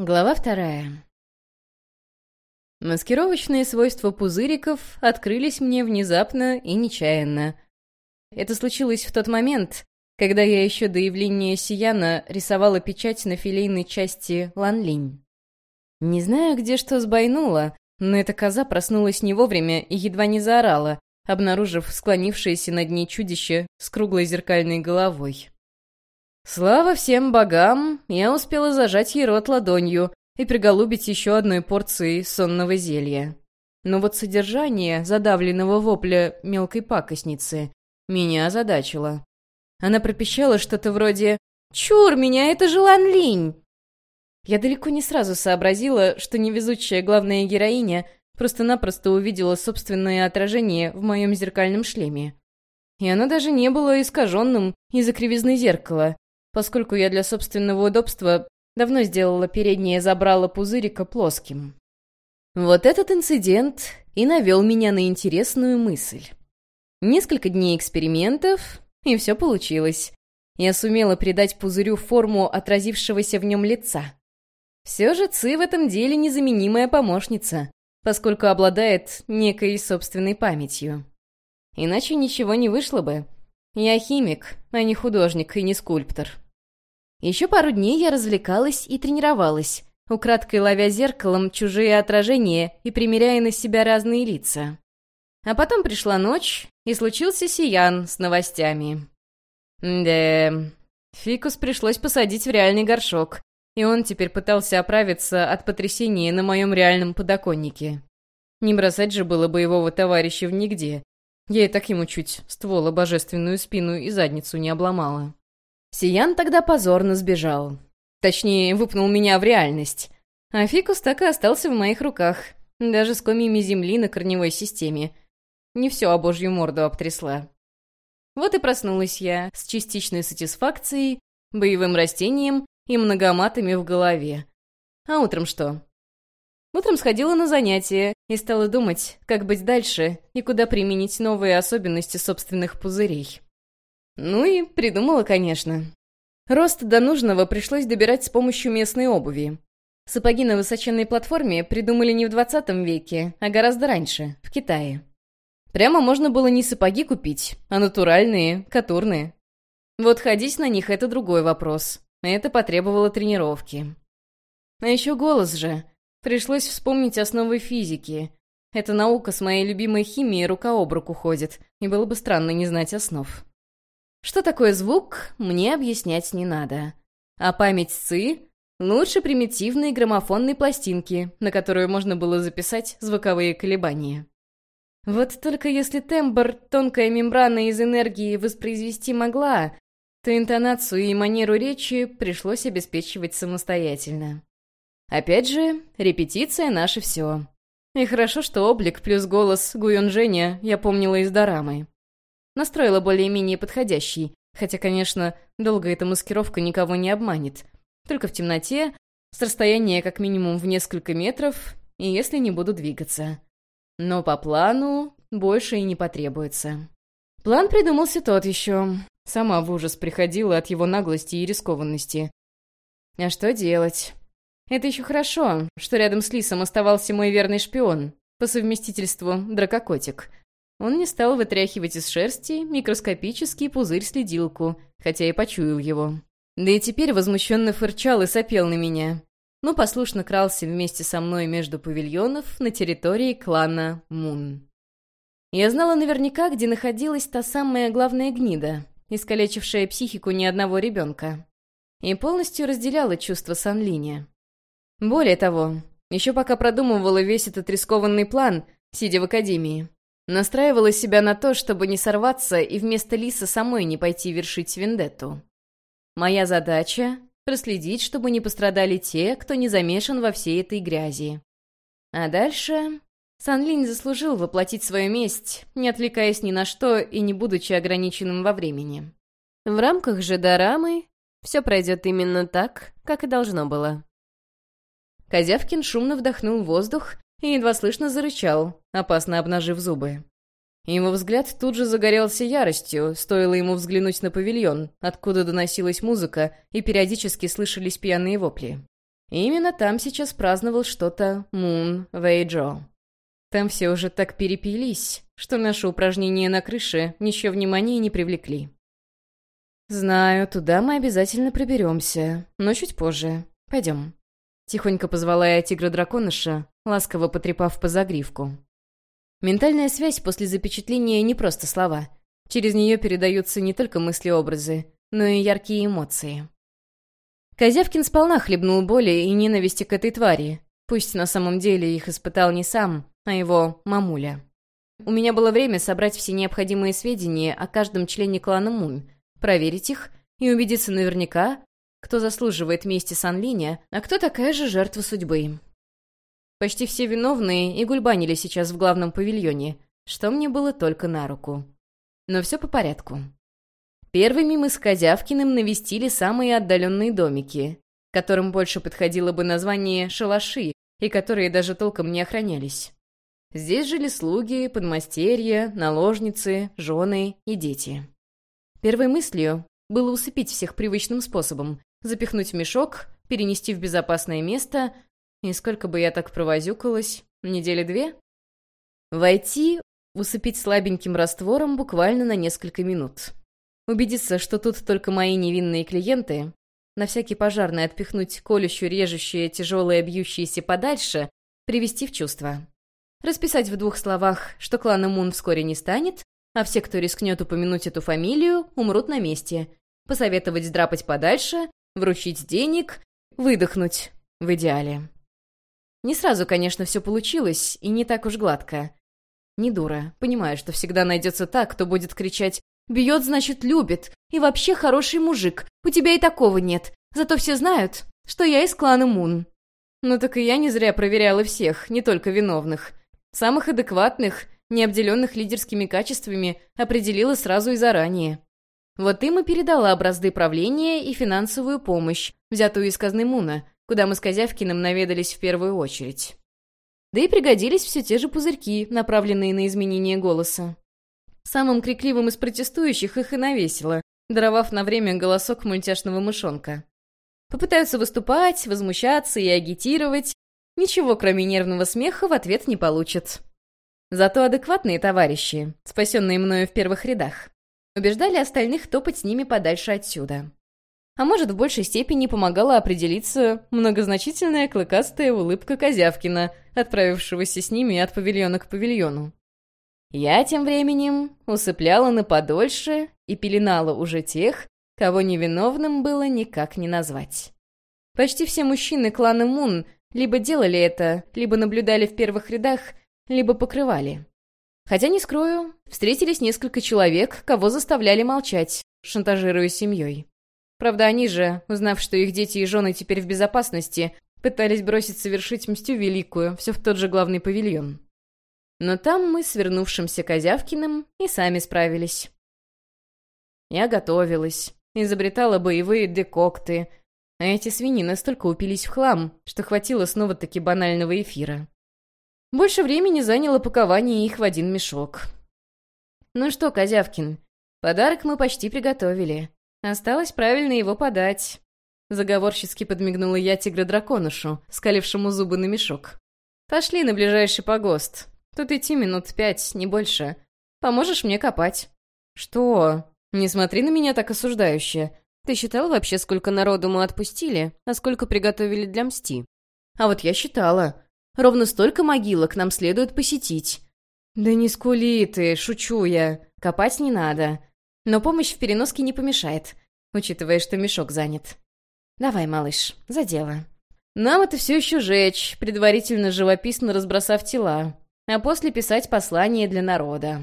Глава вторая. Маскировочные свойства пузыриков открылись мне внезапно и нечаянно. Это случилось в тот момент, когда я еще до явления Сияна рисовала печать на филейной части Ланлинь. Не знаю, где что сбойнуло, но эта коза проснулась не вовремя и едва не заорала, обнаружив склонившееся над ней чудище с круглой зеркальной головой. Слава всем богам, я успела зажать ей рот ладонью и приголубить еще одной порцией сонного зелья. Но вот содержание задавленного вопля мелкой пакостницы меня озадачило. Она пропищала что-то вроде «Чур меня, это же Лан Линь!» Я далеко не сразу сообразила, что невезучая главная героиня просто-напросто увидела собственное отражение в моем зеркальном шлеме. И оно даже не было искаженным из-за кривизны зеркала, поскольку я для собственного удобства давно сделала переднее забрало пузырика плоским. Вот этот инцидент и навел меня на интересную мысль. Несколько дней экспериментов, и все получилось. Я сумела придать пузырю форму отразившегося в нем лица. Все же Ци в этом деле незаменимая помощница, поскольку обладает некой собственной памятью. Иначе ничего не вышло бы. Я химик, а не художник и не скульптор. Еще пару дней я развлекалась и тренировалась, украдкой ловя зеркалом чужие отражения и примеряя на себя разные лица. А потом пришла ночь, и случился Сиян с новостями. Да, фикус пришлось посадить в реальный горшок, и он теперь пытался оправиться от потрясения на моем реальном подоконнике. Не бросать же было боевого товарища в нигде, я и так ему чуть ствола божественную спину и задницу не обломала. Сиян тогда позорно сбежал. Точнее, выпнул меня в реальность. А фикус так и остался в моих руках, даже с комьями земли на корневой системе. Не все о божью морду обтрясла. Вот и проснулась я с частичной сатисфакцией, боевым растением и многоматами в голове. А утром что? Утром сходила на занятия и стала думать, как быть дальше и куда применить новые особенности собственных пузырей. Ну и придумала, конечно. Рост до нужного пришлось добирать с помощью местной обуви. Сапоги на высоченной платформе придумали не в 20 веке, а гораздо раньше, в Китае. Прямо можно было не сапоги купить, а натуральные, катурные. Вот ходить на них — это другой вопрос. Это потребовало тренировки. А еще голос же. Пришлось вспомнить основы физики. Эта наука с моей любимой химией рука об руку ходит, и было бы странно не знать основ. Что такое звук, мне объяснять не надо. А память ЦИ — лучше примитивной граммофонной пластинки, на которую можно было записать звуковые колебания. Вот только если тембр, тонкая мембрана из энергии воспроизвести могла, то интонацию и манеру речи пришлось обеспечивать самостоятельно. Опять же, репетиция — наше все. И хорошо, что облик плюс голос Гуйон Женя я помнила из дорамы. Настроила более-менее подходящий, хотя, конечно, долго эта маскировка никого не обманет. Только в темноте, с расстояния как минимум в несколько метров, и если не буду двигаться. Но по плану больше и не потребуется. План придумался тот еще. Сама в ужас приходила от его наглости и рискованности. А что делать? Это еще хорошо, что рядом с Лисом оставался мой верный шпион, по совместительству дракокотик. Он не стал вытряхивать из шерсти микроскопический пузырь-следилку, хотя и почуял его. Да и теперь возмущенно фырчал и сопел на меня, но послушно крался вместе со мной между павильонов на территории клана Мун. Я знала наверняка, где находилась та самая главная гнида, искалечившая психику ни одного ребенка, и полностью разделяла чувства Санлиня. Более того, еще пока продумывала весь этот рискованный план, сидя в академии, настраивала себя на то, чтобы не сорваться и вместо Лиса самой не пойти вершить вендетту. Моя задача — проследить, чтобы не пострадали те, кто не замешан во всей этой грязи. А дальше... Санлинь заслужил воплотить свою месть, не отвлекаясь ни на что и не будучи ограниченным во времени. В рамках же дорамы все пройдет именно так, как и должно было. Козявкин шумно вдохнул воздух и едва слышно зарычал, опасно обнажив зубы. Его взгляд тут же загорелся яростью, стоило ему взглянуть на павильон, откуда доносилась музыка и периодически слышались пьяные вопли. И именно там сейчас праздновал что-то Мун Вейджо. Там все уже так перепились, что наши упражнения на крыше ничего внимания не привлекли. «Знаю, туда мы обязательно проберемся, но чуть позже. Пойдем». Тихонько позвала я тигра-драконыша, ласково потрепав по загривку. Ментальная связь после запечатления не просто слова. Через нее передаются не только мысли-образы, но и яркие эмоции. Козявкин сполна хлебнул боли и ненависти к этой твари. Пусть на самом деле их испытал не сам, а его мамуля. У меня было время собрать все необходимые сведения о каждом члене клана Мун, проверить их и убедиться наверняка, кто заслуживает мести Санлиня, а кто такая же жертва судьбы. Почти все виновные и гульбанили сейчас в главном павильоне, что мне было только на руку. Но все по порядку. Первыми мы с Козявкиным навестили самые отдаленные домики, которым больше подходило бы название «шалаши», и которые даже толком не охранялись. Здесь жили слуги, подмастерья, наложницы, жены и дети. Первой мыслью было усыпить всех привычным способом, запихнуть в мешок, перенести в безопасное место, и сколько бы я так провозюкалась, недели две? Войти, усыпить слабеньким раствором буквально на несколько минут. Убедиться, что тут только мои невинные клиенты, на всякий пожарный отпихнуть колющую, режущее, тяжелое, бьющееся подальше, привести в чувство. Расписать в двух словах, что клана Мун вскоре не станет, а все, кто рискнет упомянуть эту фамилию, умрут на месте. Посоветовать сдрапать подальше, вручить денег, выдохнуть, в идеале. Не сразу, конечно, все получилось, и не так уж гладко. Не дура, понимаю, что всегда найдется так, кто будет кричать Бьет, значит, любит. И вообще хороший мужик. У тебя и такого нет. Зато все знают, что я из клана Мун. Ну так и я не зря проверяла всех, не только виновных. Самых адекватных, не обделенных лидерскими качествами, определила сразу и заранее. Вот им и передала образды правления и финансовую помощь, взятую из казны Муна, куда мы с Козявкиным наведались в первую очередь. Да и пригодились все те же пузырьки, направленные на изменение голоса. Самым крикливым из протестующих их и навесило, даровав на время голосок мультяшного мышонка. Попытаются выступать, возмущаться и агитировать. Ничего, кроме нервного смеха, в ответ не получат. Зато адекватные товарищи, спасенные мною в первых рядах, убеждали остальных топать с ними подальше отсюда. А может, в большей степени помогала определиться многозначительная клыкастая улыбка Козявкина, отправившегося с ними от павильона к павильону. Я тем временем усыпляла на подольше и пеленала уже тех, кого невиновным было никак не назвать. Почти все мужчины клана Мун либо делали это, либо наблюдали в первых рядах, либо покрывали. Хотя, не скрою, встретились несколько человек, кого заставляли молчать, шантажируя семьей. Правда, они же, узнав, что их дети и жены теперь в безопасности, пытались бросить совершить мстю великую, все в тот же главный павильон. Но там мы с вернувшимся Козявкиным и сами справились. Я готовилась, изобретала боевые декокты, а эти свиньи настолько упились в хлам, что хватило снова-таки банального эфира. Больше времени заняло пакование их в один мешок. «Ну что, Козявкин, подарок мы почти приготовили. Осталось правильно его подать». Заговорщицки подмигнула я тигра-драконышу, скалившему зубы на мешок. «Пошли на ближайший погост. Тут идти минут пять, не больше. Поможешь мне копать». «Что? Не смотри на меня так осуждающе. Ты считал вообще, сколько народу мы отпустили, а сколько приготовили для мсти?» «А вот я считала. Ровно столько могилок нам следует посетить». «Да не скули ты, шучу я. Копать не надо. Но помощь в переноске не помешает, учитывая, что мешок занят. Давай, малыш, за дело». Нам это все еще жечь, предварительно живописно разбросав тела а после писать послание для народа.